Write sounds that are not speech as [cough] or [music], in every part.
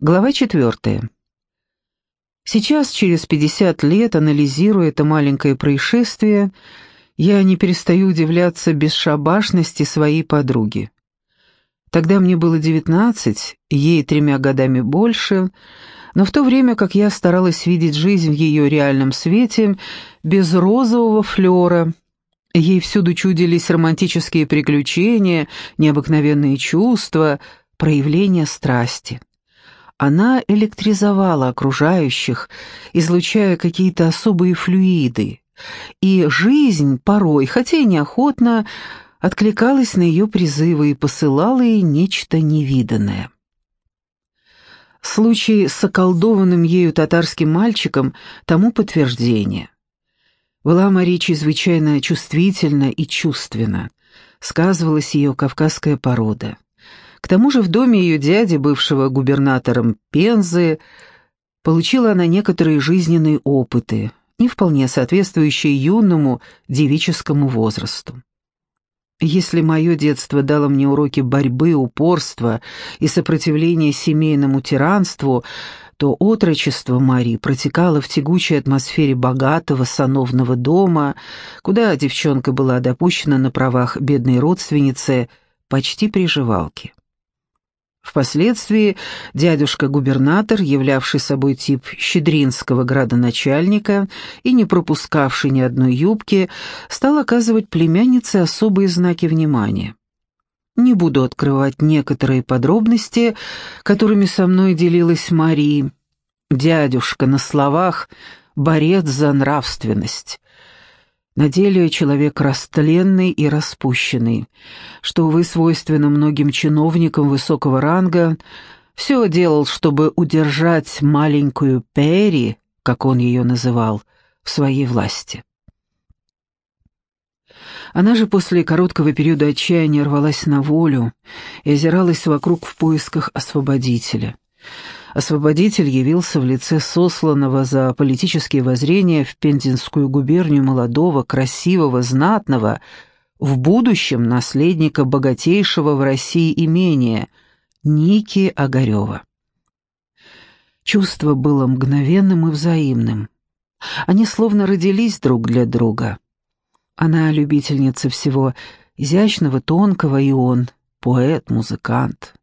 Глава четвертая. Сейчас, через 50 лет, анализируя это маленькое происшествие, я не перестаю удивляться бесшабашности своей подруги. Тогда мне было 19, ей тремя годами больше, но в то время как я старалась видеть жизнь в ее реальном свете, без розового флера, ей всюду чудились романтические приключения, необыкновенные чувства, проявления страсти. Она электризовала окружающих, излучая какие-то особые флюиды, и жизнь порой, хотя и неохотно, откликалась на ее призывы и посылала ей нечто невиданное. Случай с околдованным ею татарским мальчиком тому подтверждение. Была Мария чрезвычайно чувствительна и чувственна, сказывалась ее кавказская порода. К тому же в доме ее дяди, бывшего губернатором Пензы, получила она некоторые жизненные опыты, не вполне соответствующие юному девическому возрасту. Если мое детство дало мне уроки борьбы, упорства и сопротивления семейному тиранству, то отрочество Марии протекало в тягучей атмосфере богатого сановного дома, куда девчонка была допущена на правах бедной родственницы почти приживалки. Впоследствии дядюшка-губернатор, являвший собой тип щедринского градоначальника и не пропускавший ни одной юбки, стал оказывать племяннице особые знаки внимания. Не буду открывать некоторые подробности, которыми со мной делилась Мария. Дядюшка на словах «борец за нравственность», на деле человек растленный и распущенный, что, увы, свойственно многим чиновникам высокого ранга, все делал, чтобы удержать маленькую Перри, как он ее называл, в своей власти. Она же после короткого периода отчаяния рвалась на волю и озиралась вокруг в поисках освободителя — освободитель явился в лице сосланного за политические воззрения в Пензенскую губернию молодого, красивого, знатного, в будущем наследника богатейшего в России имения, Ники Огарева. Чувство было мгновенным и взаимным. Они словно родились друг для друга. Она любительница всего изящного, тонкого, и он — поэт, музыкант.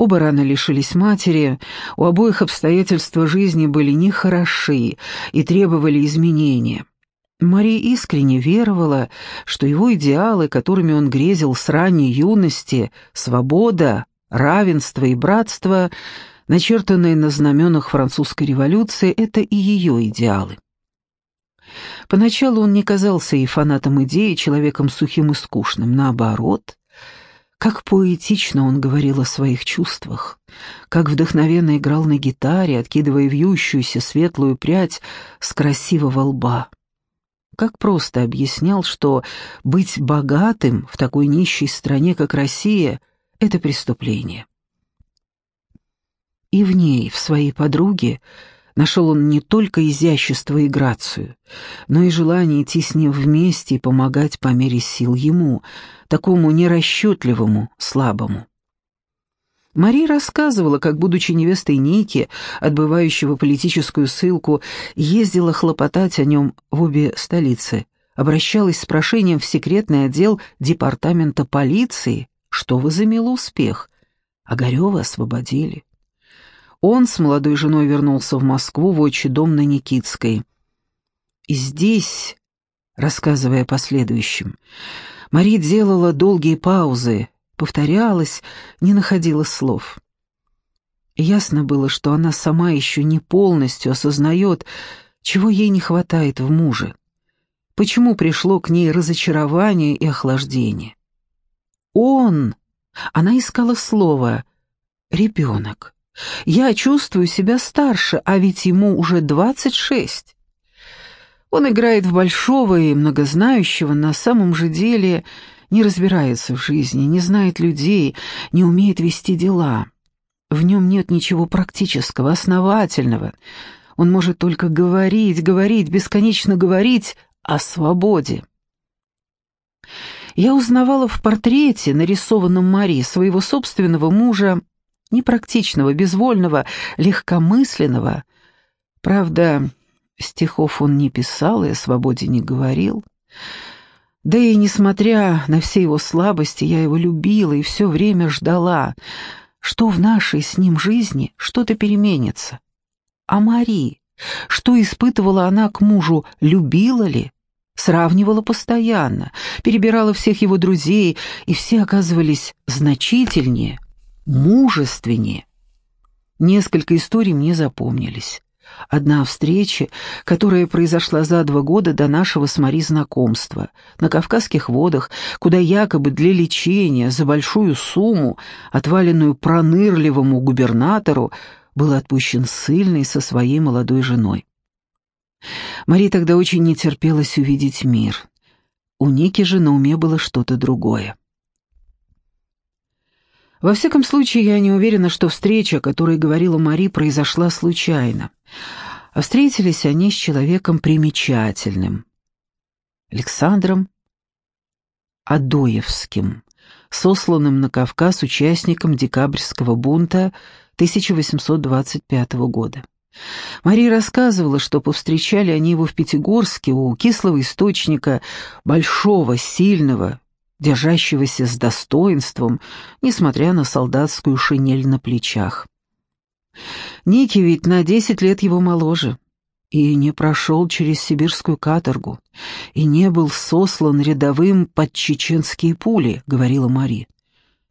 Оба рано лишились матери, у обоих обстоятельства жизни были нехороши и требовали изменения. Мария искренне веровала, что его идеалы, которыми он грезил с ранней юности, свобода, равенство и братство, начертанные на знаменах французской революции, это и ее идеалы. Поначалу он не казался ей фанатом идеи, человеком сухим и скучным, наоборот. Как поэтично он говорил о своих чувствах, как вдохновенно играл на гитаре, откидывая вьющуюся светлую прядь с красивого лба. Как просто объяснял, что быть богатым в такой нищей стране, как Россия, — это преступление. И в ней, в своей подруге, Нашел он не только изящество и грацию, но и желание идти с ним вместе и помогать по мере сил ему, такому нерасчетливому, слабому. Мари рассказывала, как, будучи невестой Ники, отбывающего политическую ссылку, ездила хлопотать о нем в обе столицы, обращалась с прошением в секретный отдел департамента полиции, что возымело успех. Огарева освободили. Он с молодой женой вернулся в Москву в отчий дом на Никитской. И здесь, рассказывая последующим, Мари делала долгие паузы, повторялась, не находила слов. Ясно было, что она сама еще не полностью осознает, чего ей не хватает в муже, почему пришло к ней разочарование и охлаждение. Он, она искала слово, ребенок. Я чувствую себя старше, а ведь ему уже двадцать шесть. Он играет в большого и многознающего, на самом же деле не разбирается в жизни, не знает людей, не умеет вести дела. В нем нет ничего практического, основательного. Он может только говорить, говорить, бесконечно говорить о свободе. Я узнавала в портрете, нарисованном Мари, своего собственного мужа, непрактичного, безвольного, легкомысленного. Правда, стихов он не писал и о свободе не говорил. Да и несмотря на все его слабости, я его любила и все время ждала, что в нашей с ним жизни что-то переменится. А Мари, что испытывала она к мужу, любила ли? Сравнивала постоянно, перебирала всех его друзей, и все оказывались значительнее, мужественнее. Несколько историй мне запомнились. Одна встреча, которая произошла за два года до нашего с Мари знакомства, на Кавказских водах, куда якобы для лечения за большую сумму, отваленную пронырливому губернатору, был отпущен ссыльный со своей молодой женой. Мари тогда очень не терпелось увидеть мир. У Ники же на уме было что-то другое. Во всяком случае, я не уверена, что встреча, о которой говорила Мари, произошла случайно. А встретились они с человеком примечательным. Александром Адоевским, сосланным на Кавказ участником декабрьского бунта 1825 года. Мария рассказывала, что повстречали они его в Пятигорске у кислого источника, большого, сильного, держащегося с достоинством, несмотря на солдатскую шинель на плечах. Ники ведь на десять лет его моложе, и не прошел через сибирскую каторгу, и не был сослан рядовым под чеченские пули, говорила Мари.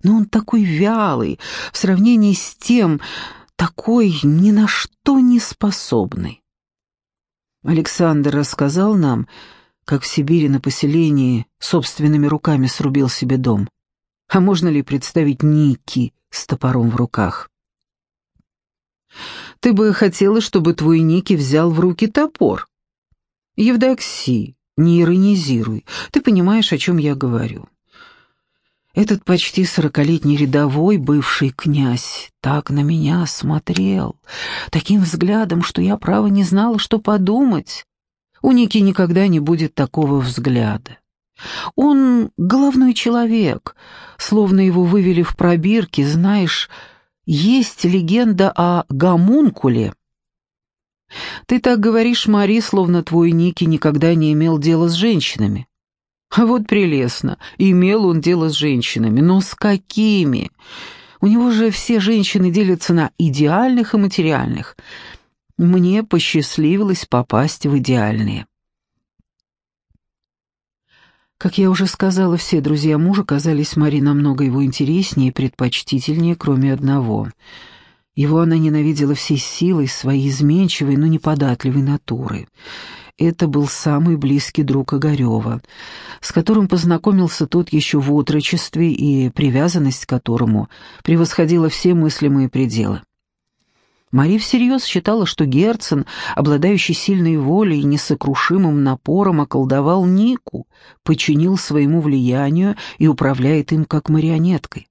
Но он такой вялый в сравнении с тем, такой ни на что не способный. Александр рассказал нам, как в Сибири на поселении собственными руками срубил себе дом. А можно ли представить Ники с топором в руках? Ты бы хотела, чтобы твой Ники взял в руки топор. Евдокси, не иронизируй. Ты понимаешь, о чем я говорю. Этот почти сорокалетний рядовой бывший князь так на меня смотрел, таким взглядом, что я, право, не знала, что подумать. У Ники никогда не будет такого взгляда. Он головной человек, словно его вывели в пробирки, знаешь, есть легенда о гомункуле. Ты так говоришь, Мари, словно твой Ники никогда не имел дела с женщинами. А вот прелестно, имел он дело с женщинами, но с какими? У него же все женщины делятся на идеальных и материальных — мне посчастливилось попасть в идеальные. Как я уже сказала, все друзья мужа казались Мари намного его интереснее и предпочтительнее, кроме одного. Его она ненавидела всей силой своей изменчивой, но неподатливой натуры. Это был самый близкий друг Огарева, с которым познакомился тот еще в отрочестве и привязанность к которому превосходила все мыслимые пределы. Мари всерьез считала, что Герцен, обладающий сильной волей и несокрушимым напором, околдовал Нику, подчинил своему влиянию и управляет им как марионеткой.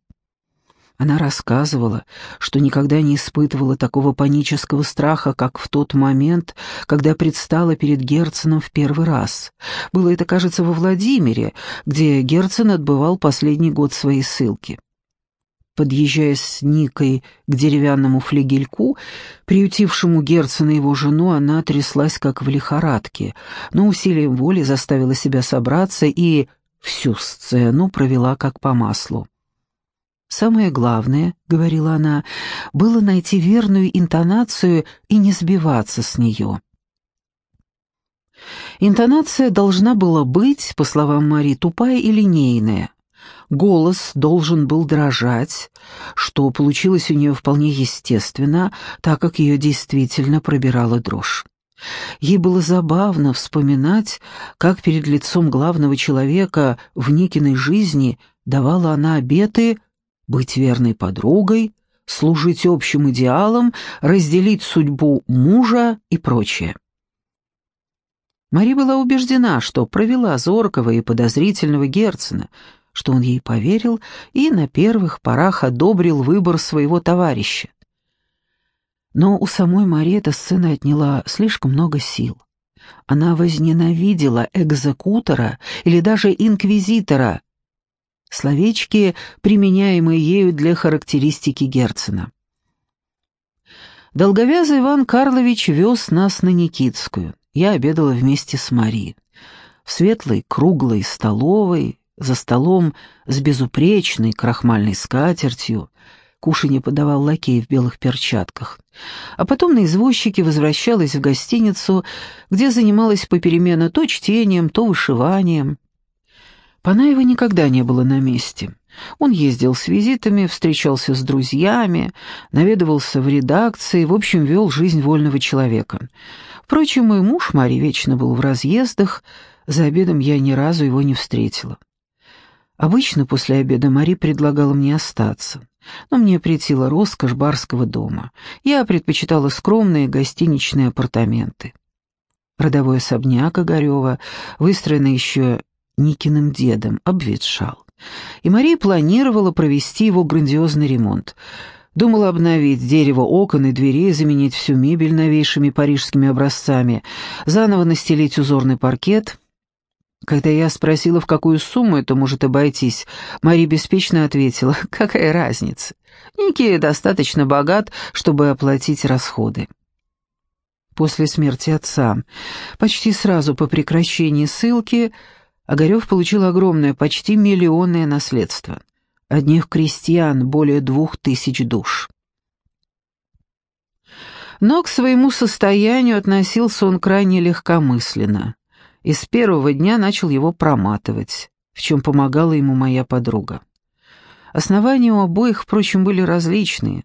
Она рассказывала, что никогда не испытывала такого панического страха, как в тот момент, когда предстала перед Герценом в первый раз. Было это, кажется, во Владимире, где Герцен отбывал последний год своей ссылки. Подъезжая с Никой к деревянному флигельку, приютившему Герцена и его жену, она тряслась как в лихорадке, но усилием воли заставила себя собраться и всю сцену провела как по маслу. «Самое главное, — говорила она, — было найти верную интонацию и не сбиваться с нее». Интонация должна была быть, по словам Мари, тупая и линейная, Голос должен был дрожать, что получилось у нее вполне естественно, так как ее действительно пробирала дрожь. Ей было забавно вспоминать, как перед лицом главного человека в Никиной жизни давала она обеты быть верной подругой, служить общим идеалам, разделить судьбу мужа и прочее. Мари была убеждена, что провела зоркого и подозрительного Герцена, что он ей поверил и на первых порах одобрил выбор своего товарища. Но у самой Марии эта сцена отняла слишком много сил. Она возненавидела экзекутора или даже инквизитора, словечки, применяемые ею для характеристики Герцена. Долговязый Иван Карлович вез нас на Никитскую. Я обедала вместе с Марией. В светлой, круглой столовой, за столом с безупречной крахмальной скатертью, кушанье подавал лакей в белых перчатках. А потом на извозчике возвращалась в гостиницу, где занималась попеременно то чтением, то вышиванием. Панаева никогда не было на месте. Он ездил с визитами, встречался с друзьями, наведывался в редакции, в общем, вел жизнь вольного человека. Впрочем, мой муж Мари вечно был в разъездах, за обедом я ни разу его не встретила. Обычно после обеда Мари предлагала мне остаться, но мне претила роскошь барского дома. Я предпочитала скромные гостиничные апартаменты. Родовой особняк Огарева, выстроенный еще Никиным дедом, обветшал и Мария планировала провести его грандиозный ремонт. Думала обновить дерево окон и дверей, заменить всю мебель новейшими парижскими образцами, заново настелить узорный паркет. Когда я спросила, в какую сумму это может обойтись, Мария беспечно ответила, [laughs] какая разница. Ники достаточно богат, чтобы оплатить расходы. После смерти отца, почти сразу по прекращении ссылки, Огарев получил огромное, почти миллионное наследство. Одних крестьян более двух тысяч душ. Но к своему состоянию относился он крайне легкомысленно, и с первого дня начал его проматывать, в чем помогала ему моя подруга. Основания у обоих, впрочем, были различные.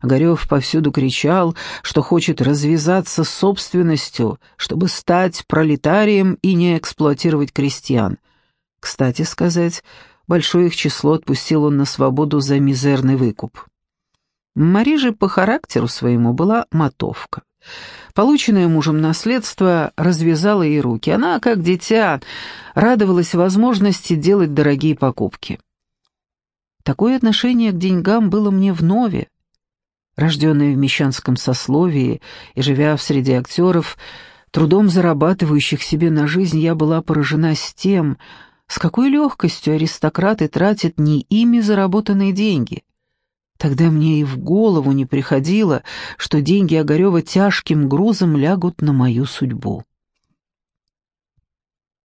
Огарев повсюду кричал, что хочет развязаться с собственностью, чтобы стать пролетарием и не эксплуатировать крестьян. Кстати сказать, большое их число отпустил он на свободу за мизерный выкуп. Мари же по характеру своему была мотовка. Полученное мужем наследство развязало ей руки. Она, как дитя, радовалась возможности делать дорогие покупки. Такое отношение к деньгам было мне вновь, Рожденная в мещанском сословии и живя в среде актеров, трудом зарабатывающих себе на жизнь, я была поражена с тем, с какой легкостью аристократы тратят не ими заработанные деньги. Тогда мне и в голову не приходило, что деньги Огарева тяжким грузом лягут на мою судьбу.